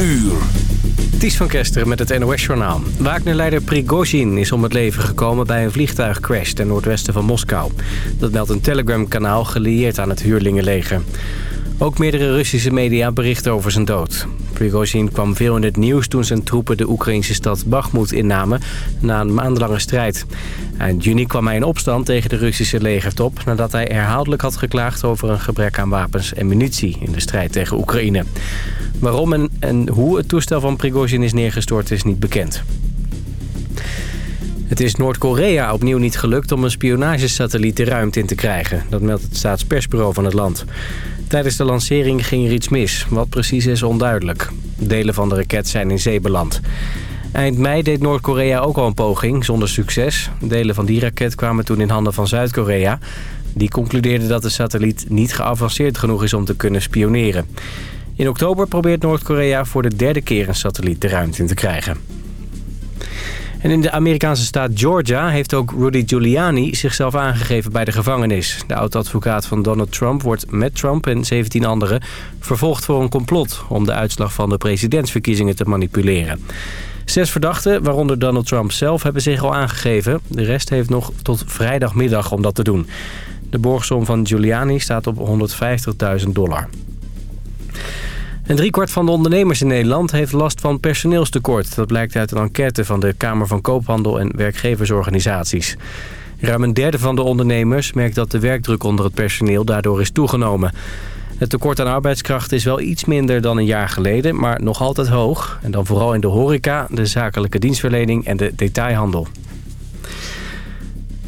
uur. Ties van Kester met het NOS-journaal. Wagner-leider Prigozhin is om het leven gekomen bij een vliegtuigcrash ten noordwesten van Moskou. Dat meldt een Telegram-kanaal gelieerd aan het huurlingenleger. Ook meerdere Russische media berichten over zijn dood. Prigozhin kwam veel in het nieuws toen zijn troepen de Oekraïnse stad Bakhmut innamen na een maandenlange strijd. Eind juni kwam hij in opstand tegen de Russische legertop nadat hij herhaaldelijk had geklaagd over een gebrek aan wapens en munitie in de strijd tegen Oekraïne. Waarom en, en hoe het toestel van Prigozhin is neergestort is niet bekend. Het is Noord-Korea opnieuw niet gelukt om een spionagesatelliet de ruimte in te krijgen. Dat meldt het staatspersbureau van het land. Tijdens de lancering ging er iets mis. Wat precies is onduidelijk. Delen van de raket zijn in zee beland. Eind mei deed Noord-Korea ook al een poging, zonder succes. Delen van die raket kwamen toen in handen van Zuid-Korea. Die concludeerde dat de satelliet niet geavanceerd genoeg is om te kunnen spioneren. In oktober probeert Noord-Korea voor de derde keer een satelliet de ruimte in te krijgen. En in de Amerikaanse staat Georgia heeft ook Rudy Giuliani zichzelf aangegeven bij de gevangenis. De oud-advocaat van Donald Trump wordt met Trump en 17 anderen vervolgd voor een complot... om de uitslag van de presidentsverkiezingen te manipuleren. Zes verdachten, waaronder Donald Trump zelf, hebben zich al aangegeven. De rest heeft nog tot vrijdagmiddag om dat te doen. De borgsom van Giuliani staat op 150.000 dollar. Een driekwart van de ondernemers in Nederland heeft last van personeelstekort. Dat blijkt uit een enquête van de Kamer van Koophandel en werkgeversorganisaties. Ruim een derde van de ondernemers merkt dat de werkdruk onder het personeel daardoor is toegenomen. Het tekort aan arbeidskracht is wel iets minder dan een jaar geleden, maar nog altijd hoog. En dan vooral in de horeca, de zakelijke dienstverlening en de detailhandel.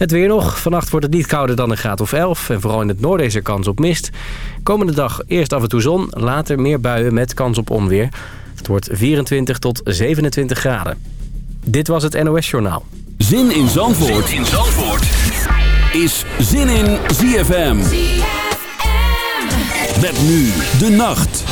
Het weer nog. Vannacht wordt het niet kouder dan een graad of 11. En vooral in het noorden is er kans op mist. Komende dag eerst af en toe zon. Later meer buien met kans op onweer. Het wordt 24 tot 27 graden. Dit was het NOS Journaal. Zin in Zandvoort, zin in Zandvoort. is Zin in ZFM. ZFM. Met nu de nacht.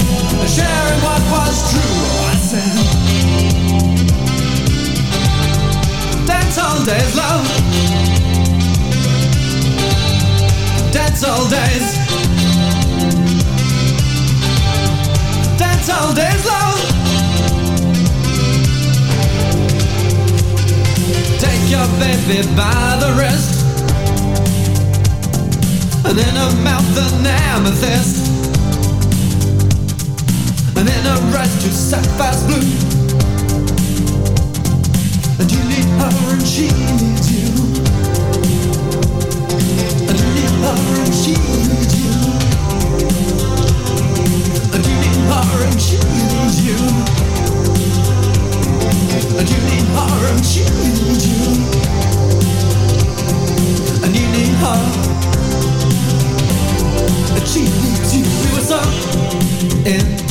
sharing what was true. I said, Dance all days, love. Dance all days. Dance all days, love. Take your baby by the wrist. And in her mouth an amethyst red to sapphire's blue. And you need her and she needs you. And you need her and she needs you. That you need her and she needs you. That you need her and she needs you. And you need her. and she needs you. We were so in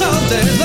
all day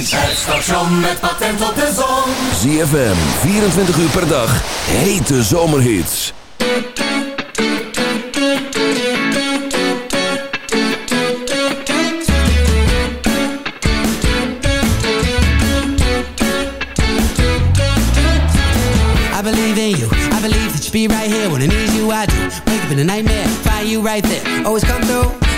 schijnt. Het station met patent op de zon. ZFM, 24 uur per dag. Hete zomerhits. I believe in you. I believe that you be right here when I need you. I do. Wake up in a nightmare, find you right there. Always come through.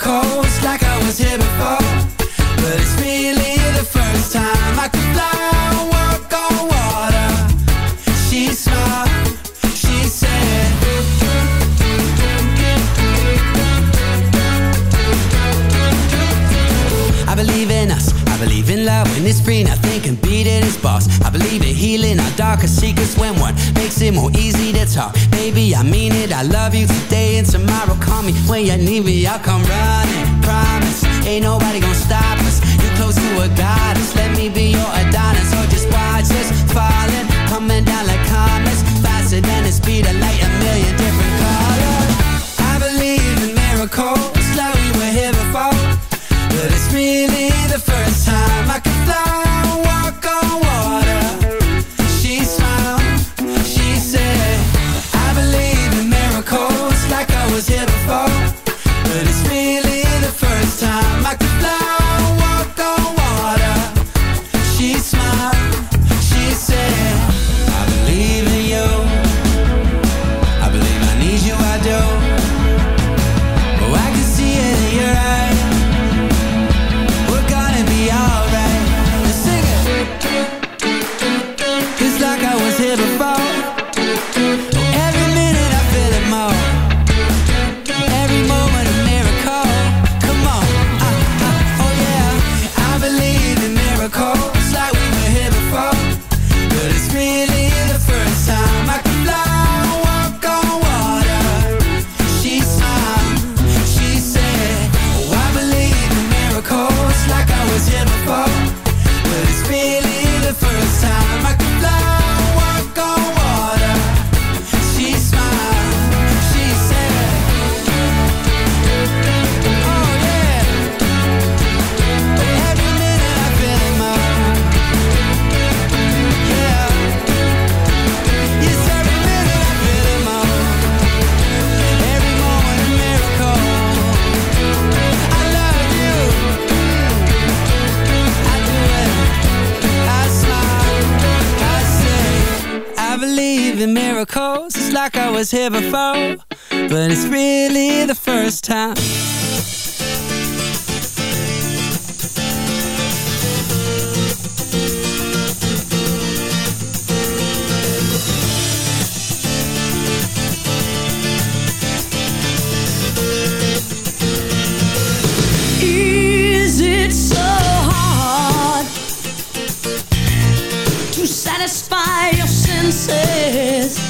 miracles like I was here before. But it's really the first time believe in love when it's free. Nothing can beat it. It's boss. I believe in healing our darkest secrets when one makes it more easy to talk. Baby, I mean it. I love you today and tomorrow. Call me when you need me. I'll come running. Promise. Ain't nobody gonna stop us. You're close to a goddess. Let me be your Adonis. Was here before, but it's really the first time. Satisfy your senses?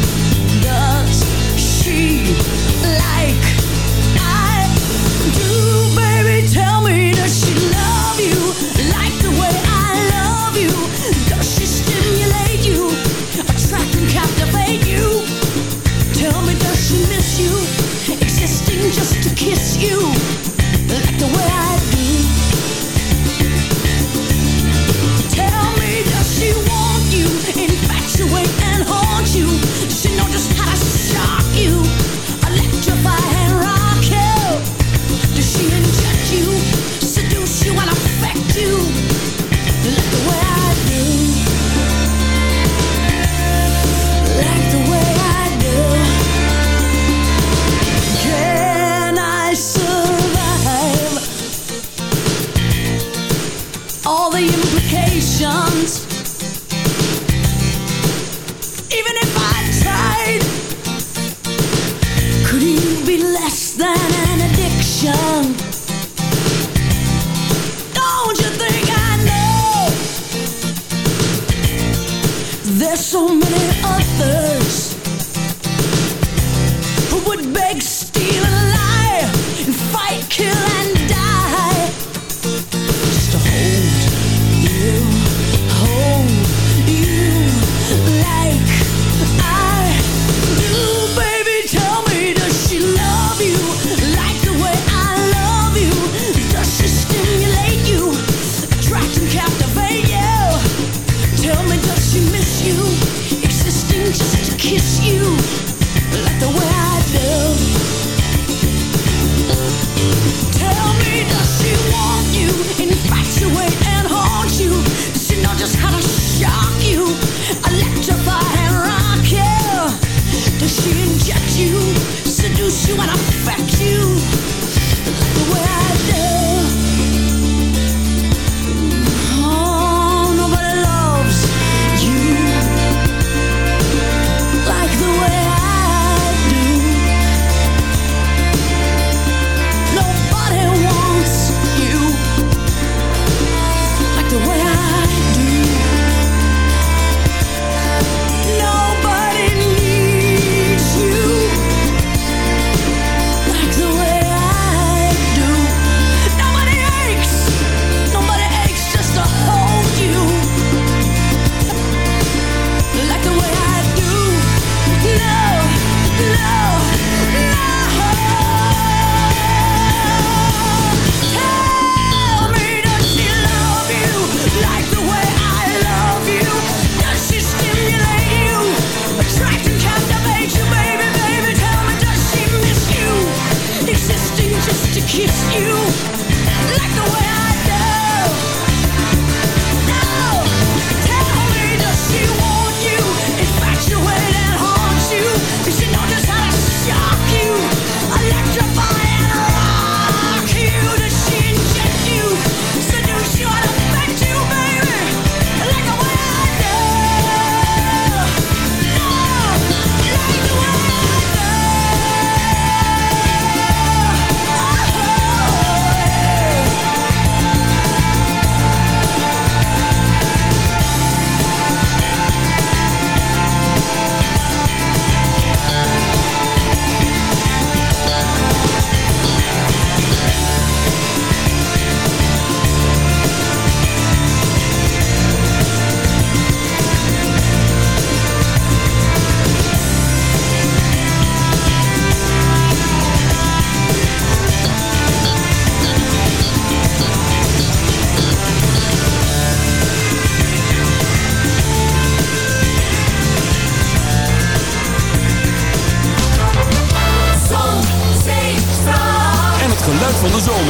Just to kiss you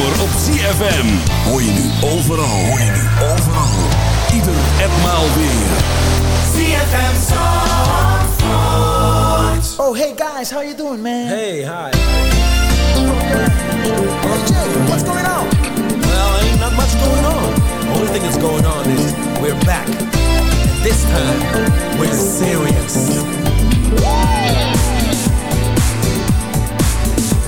zomer op ZFM. Hoor je nu overal, hoor je nu overal. Ieder en maal weer. ZFM Zandvoort. Oh, hey guys, how you doing, man? Hey, hi. Oh, Jake, what's going on? Well, ain't not much going on. Only thing that's going on is we're back. And this time, we're serious. Yeah.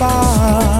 far.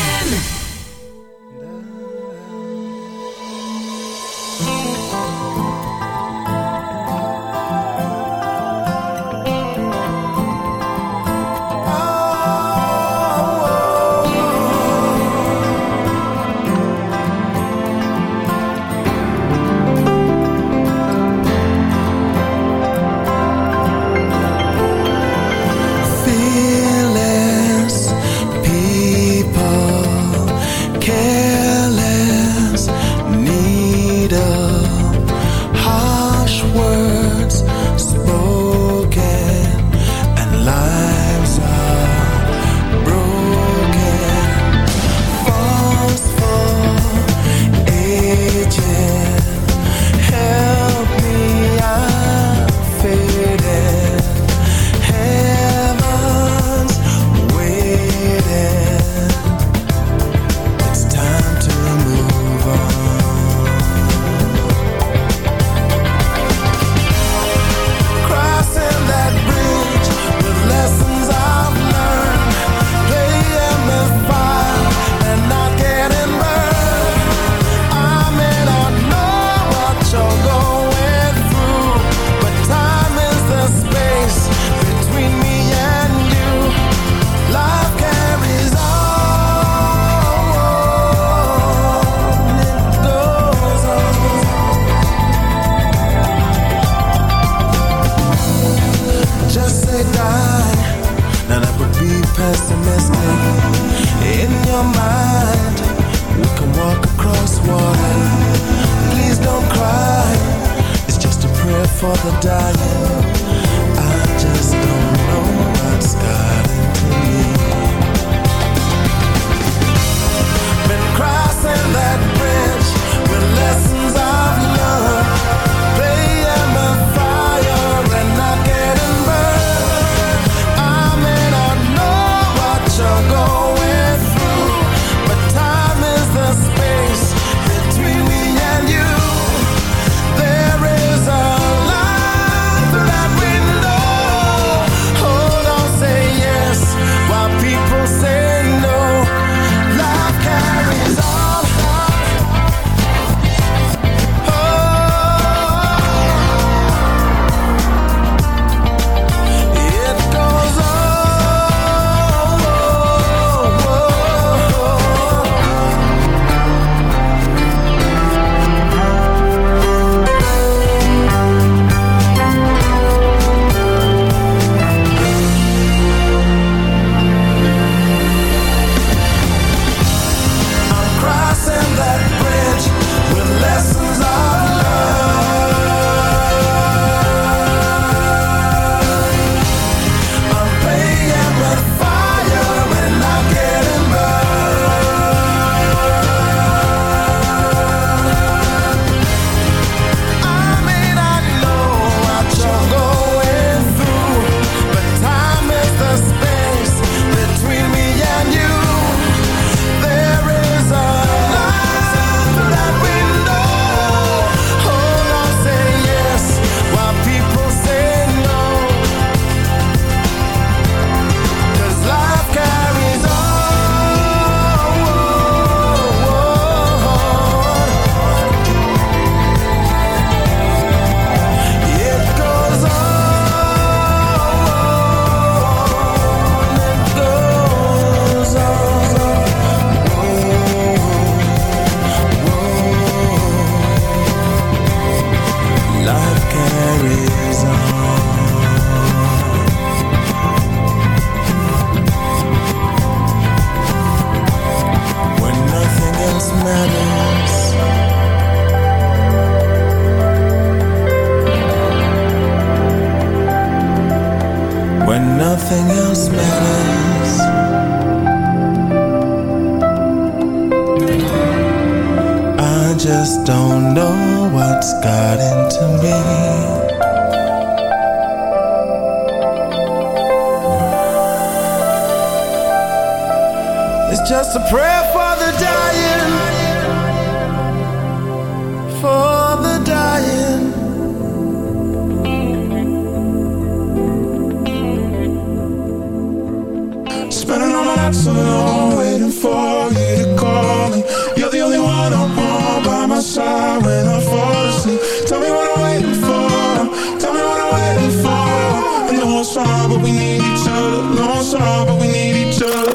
Nights alone, waiting for you to call me. You're the only one I want by my side when I fall asleep. Tell me what I'm waiting for. Tell me what I'm waiting for. I know it's wrong, but we need each other. No, it's wrong, but we need each other.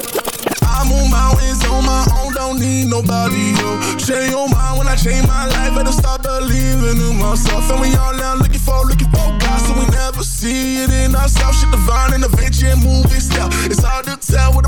I move mountains on my own, don't need nobody, yo. Change your mind when I change my life, better start believing in myself. And we all now looking for, looking for God, so we never see it in ourselves. Shit divine and movie style. It's hard to tell what.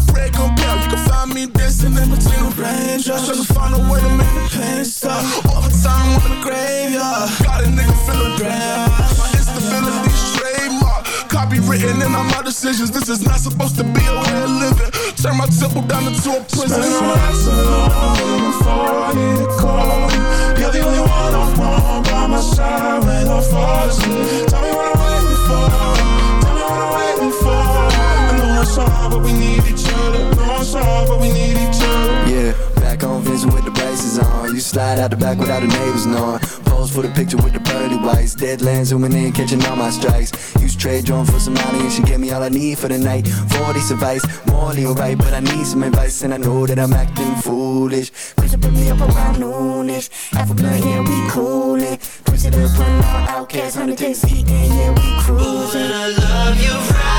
Find me dancing in between the raindrops, trying to find a way to make the pain stop. Overtime in the graveyard, got a nigga feeling bad. My instability trademark, copywritten in all my decisions. This is not supposed to be a way of living. Turn my temple down into a prison. Spend my nights alone, waiting for you to call. You're the only one I want by my side when I fall asleep. Tell me what I'm waiting for. Tell me what I'm waiting for. I know it's hard, but we need each other. No, but we need each other. Yeah, back on Vincent with the braces on. You slide out the back without the neighbors knowing. Pose for the picture with the pearly whites. Deadlands zooming in, catching all my strikes. Use trade drone for some money and she gave me all I need for the night. 40 advice, morally alright, but I need some advice and I know that I'm acting foolish. Push it, put me up around noonish. Half a blunt, yeah, we coolin'. Push it up, run out, outcast, 100 days heat, yeah, we cruising. I love you right,